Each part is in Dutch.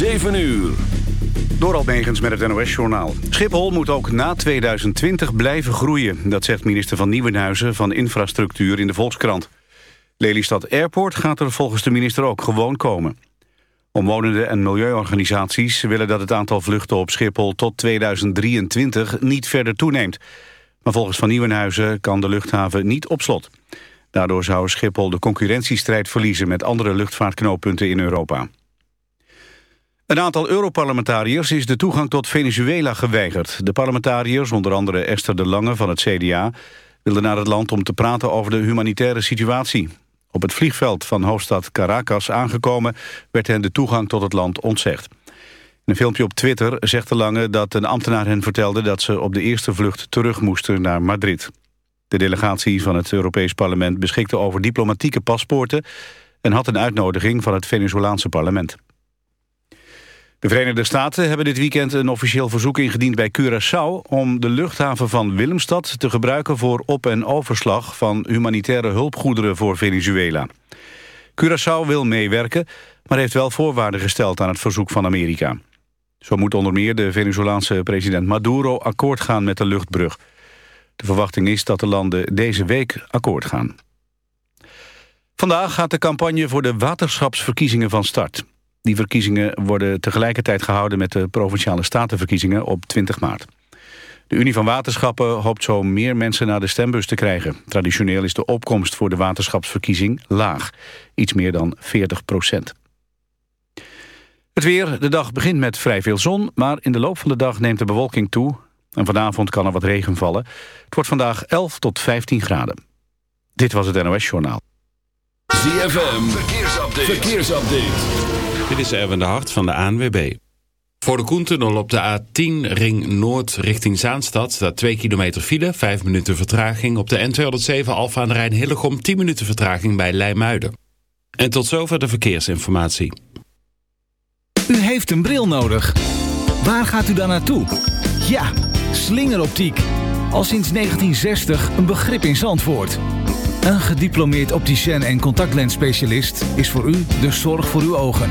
7 uur. Door Almegens met het NOS-journaal. Schiphol moet ook na 2020 blijven groeien. Dat zegt minister van Nieuwenhuizen van Infrastructuur in de Volkskrant. Lelystad Airport gaat er volgens de minister ook gewoon komen. Omwonenden en milieuorganisaties willen dat het aantal vluchten op Schiphol tot 2023 niet verder toeneemt. Maar volgens Van Nieuwenhuizen kan de luchthaven niet op slot. Daardoor zou Schiphol de concurrentiestrijd verliezen met andere luchtvaartknooppunten in Europa. Een aantal Europarlementariërs is de toegang tot Venezuela geweigerd. De parlementariërs, onder andere Esther de Lange van het CDA... wilden naar het land om te praten over de humanitaire situatie. Op het vliegveld van hoofdstad Caracas aangekomen... werd hen de toegang tot het land ontzegd. In een filmpje op Twitter zegt de Lange dat een ambtenaar hen vertelde... dat ze op de eerste vlucht terug moesten naar Madrid. De delegatie van het Europees Parlement beschikte over diplomatieke paspoorten... en had een uitnodiging van het Venezolaanse parlement. De Verenigde Staten hebben dit weekend een officieel verzoek ingediend bij Curaçao... om de luchthaven van Willemstad te gebruiken voor op- en overslag... van humanitaire hulpgoederen voor Venezuela. Curaçao wil meewerken, maar heeft wel voorwaarden gesteld aan het verzoek van Amerika. Zo moet onder meer de Venezolaanse president Maduro akkoord gaan met de luchtbrug. De verwachting is dat de landen deze week akkoord gaan. Vandaag gaat de campagne voor de waterschapsverkiezingen van start. Die verkiezingen worden tegelijkertijd gehouden met de Provinciale Statenverkiezingen op 20 maart. De Unie van Waterschappen hoopt zo meer mensen naar de stembus te krijgen. Traditioneel is de opkomst voor de waterschapsverkiezing laag. Iets meer dan 40 procent. Het weer. De dag begint met vrij veel zon, maar in de loop van de dag neemt de bewolking toe. En vanavond kan er wat regen vallen. Het wordt vandaag 11 tot 15 graden. Dit was het NOS Journaal. ZFM. Verkeersupdate. Verkeersupdate. Dit is Erwin de Hart van de ANWB. Voor de Koentunnel op de A10 Ring Noord richting Zaanstad staat 2 kilometer file, 5 minuten vertraging. Op de N207 Alfa aan de Rijn Hillegom 10 minuten vertraging bij Leimuiden. En tot zover de verkeersinformatie. U heeft een bril nodig. Waar gaat u dan naartoe? Ja, slingeroptiek. Al sinds 1960 een begrip in Zandvoort. Een gediplomeerd opticien en contactlensspecialist is voor u de zorg voor uw ogen.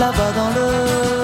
là-bas dans le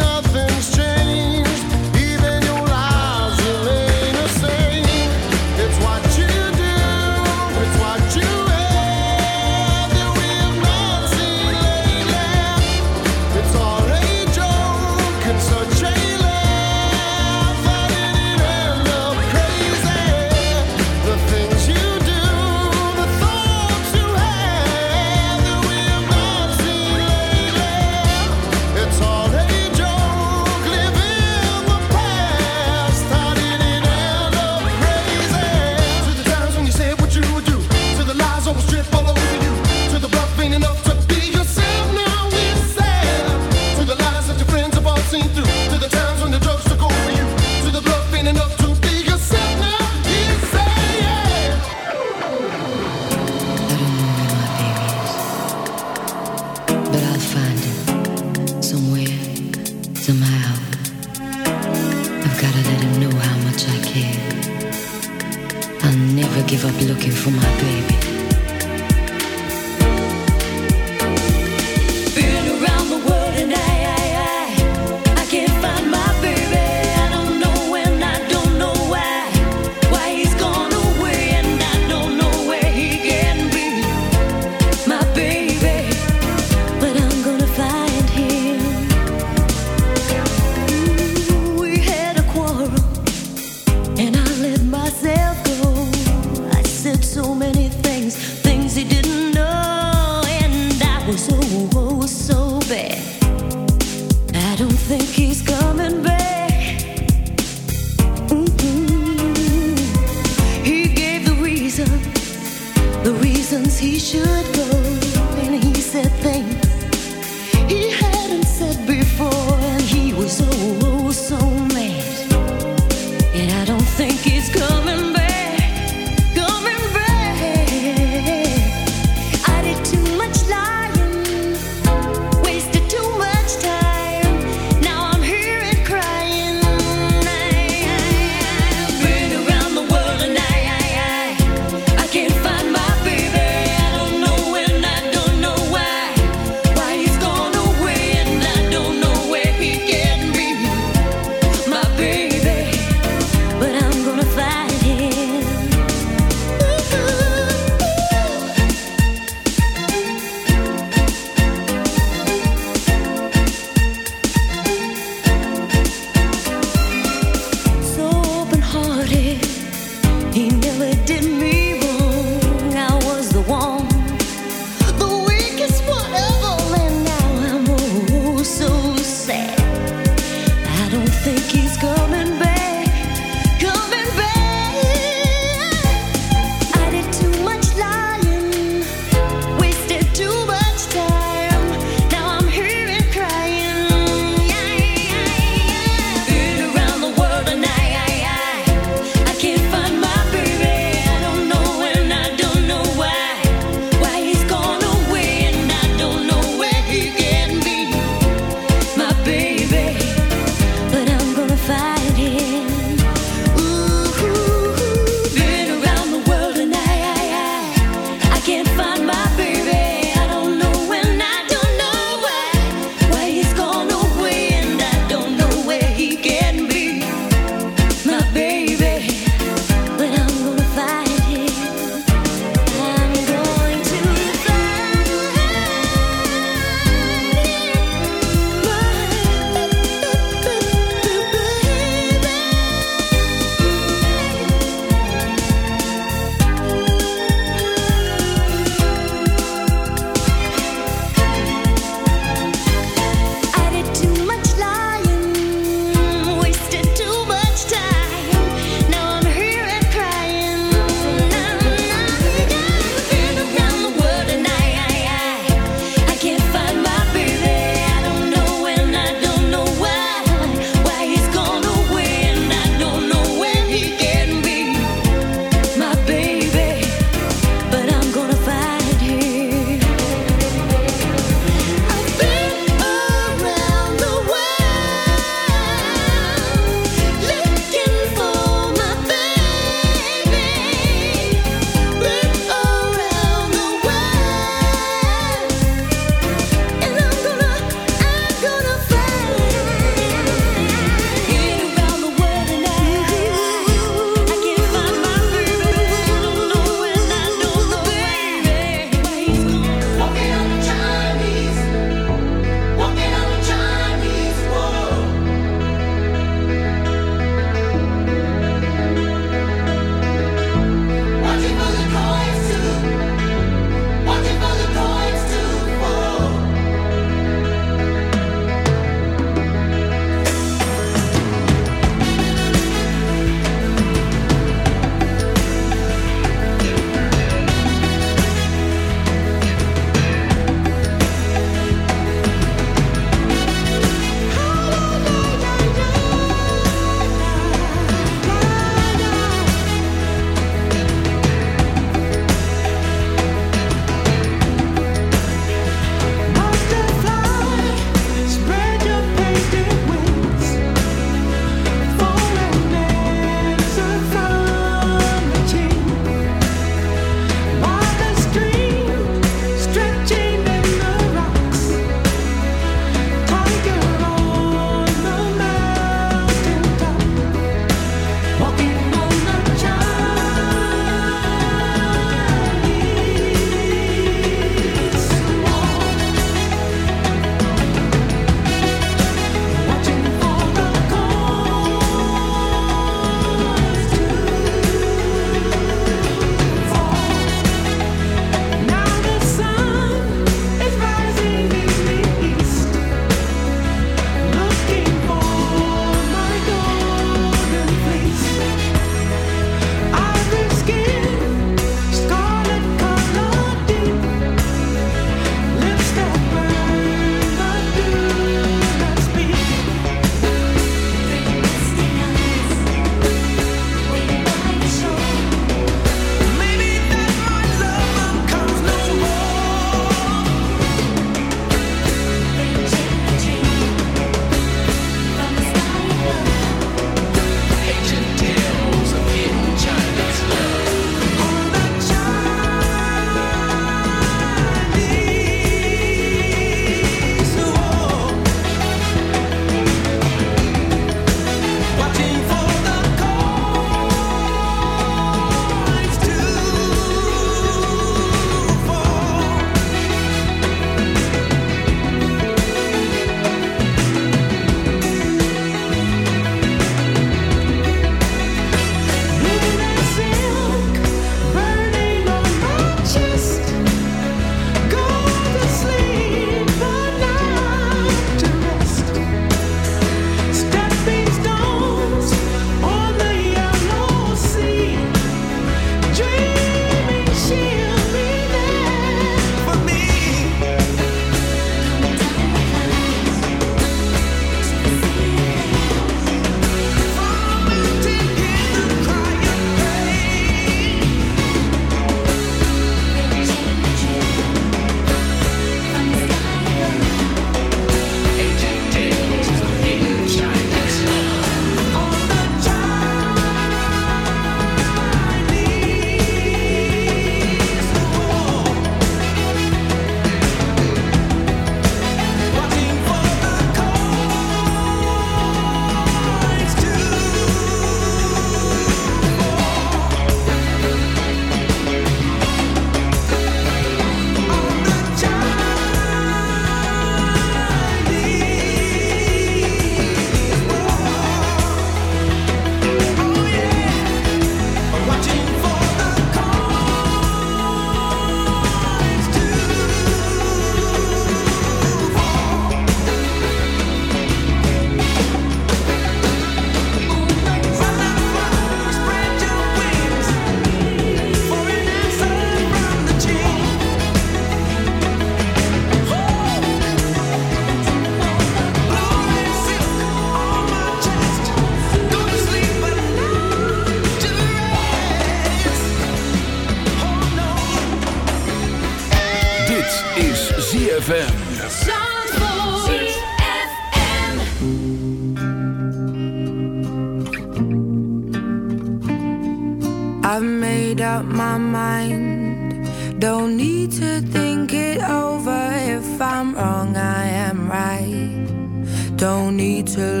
need to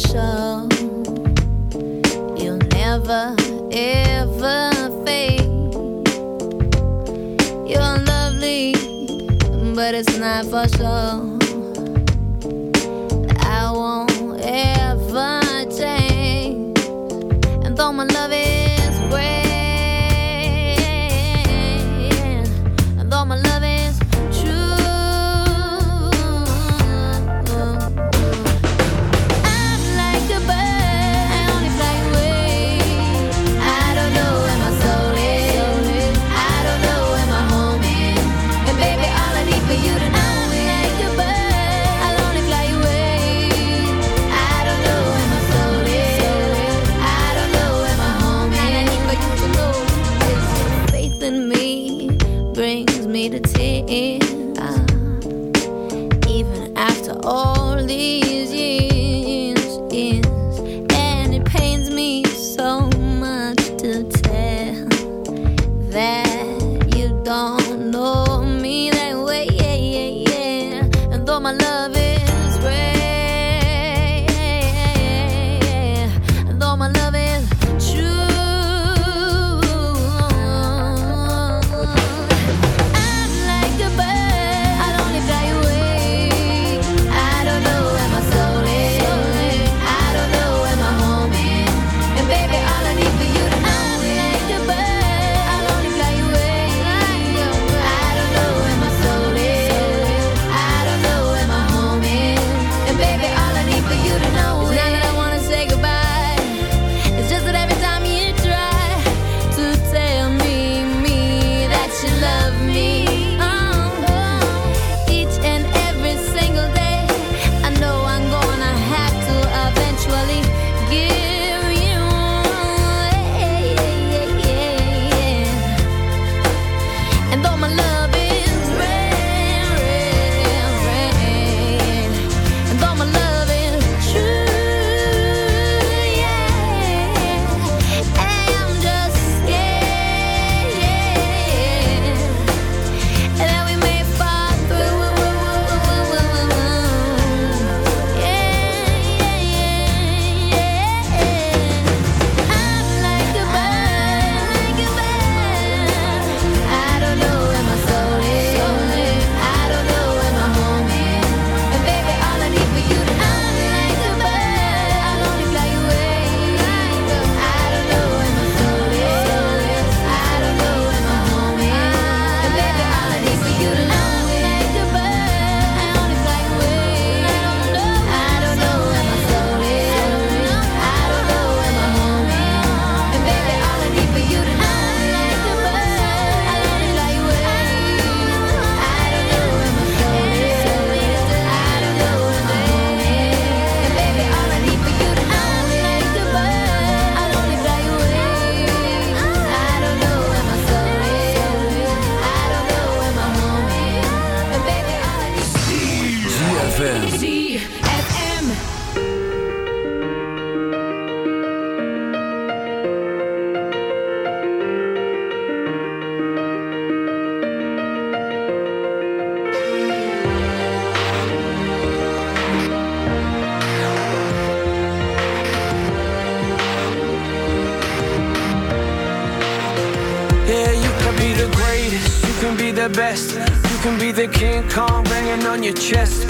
show. my love your chest.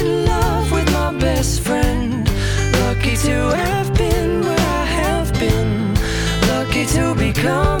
come